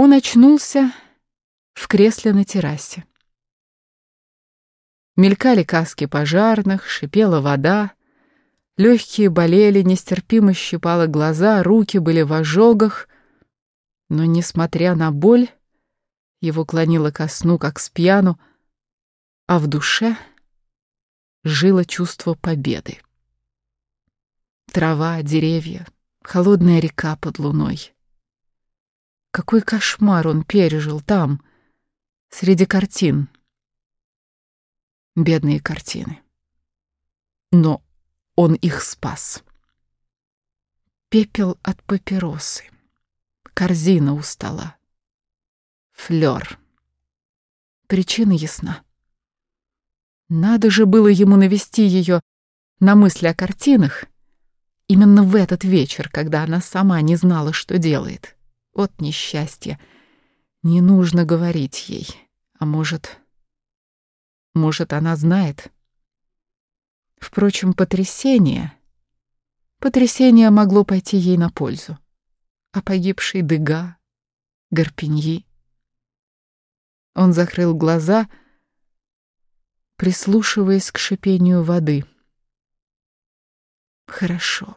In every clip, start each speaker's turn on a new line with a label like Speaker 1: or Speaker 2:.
Speaker 1: Он очнулся в кресле на террасе. Мелькали каски пожарных, шипела вода, легкие болели, нестерпимо щипало глаза, руки были в ожогах, но, несмотря на боль, его клонило ко сну, как с пьяну, а в душе жило чувство победы. Трава, деревья, холодная река под луной. Какой кошмар он пережил там, среди картин. Бедные картины. Но он их спас. Пепел от папиросы. Корзина у стола. Флёр. Причина ясна. Надо же было ему навести ее на мысли о картинах именно в этот вечер, когда она сама не знала, что делает. Вот несчастье. Не нужно говорить ей. А может... Может, она знает? Впрочем, потрясение... Потрясение могло пойти ей на пользу. А погибший Дега, Гарпиньи... Он закрыл глаза, прислушиваясь к шипению воды. Хорошо.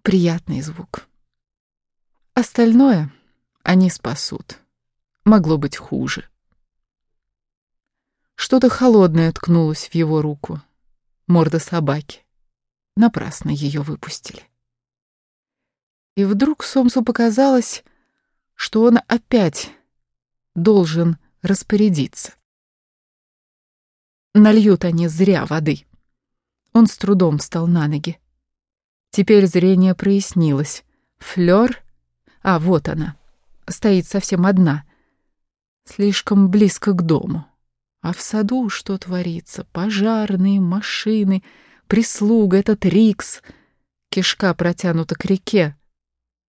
Speaker 1: Приятный звук. Остальное они спасут. Могло быть хуже. Что-то холодное ткнулось в его руку. Морда собаки. Напрасно ее выпустили. И вдруг Сомсу показалось, что он опять должен распорядиться. Нальют они зря воды. Он с трудом встал на ноги. Теперь зрение прояснилось. Флёр, а вот она, стоит совсем одна, слишком близко к дому. А в саду что творится? Пожарные, машины, прислуга, этот Рикс. Кишка протянута к реке.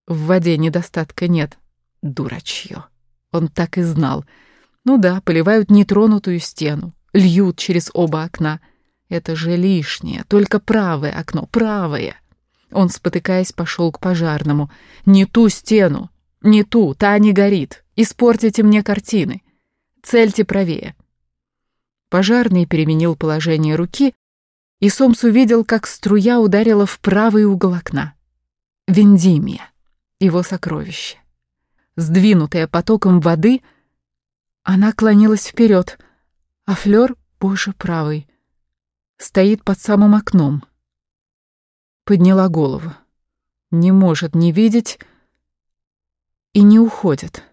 Speaker 1: В воде недостатка нет. Дурачье. Он так и знал. Ну да, поливают нетронутую стену, льют через оба окна. Это же лишнее, только правое окно, правое. Он, спотыкаясь, пошел к пожарному. «Не ту стену! Не ту! Та не горит! Испортите мне картины! Цельте правее!» Пожарный переменил положение руки, и Сомс увидел, как струя ударила в правый угол окна. Вендимия, его сокровище. Сдвинутая потоком воды, она клонилась вперед, а Флёр, боже правый, стоит под самым окном. Подняла голову. Не может не видеть и не уходит.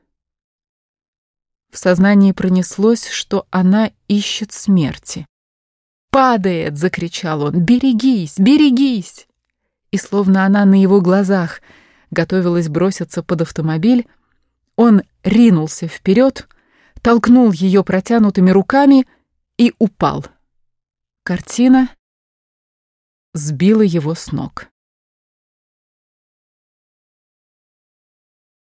Speaker 1: В сознании пронеслось, что она ищет смерти. «Падает!» — закричал он. «Берегись! Берегись!» И словно она на его глазах готовилась броситься под автомобиль, он ринулся вперед, толкнул ее протянутыми руками и упал. Картина сбила его с ног.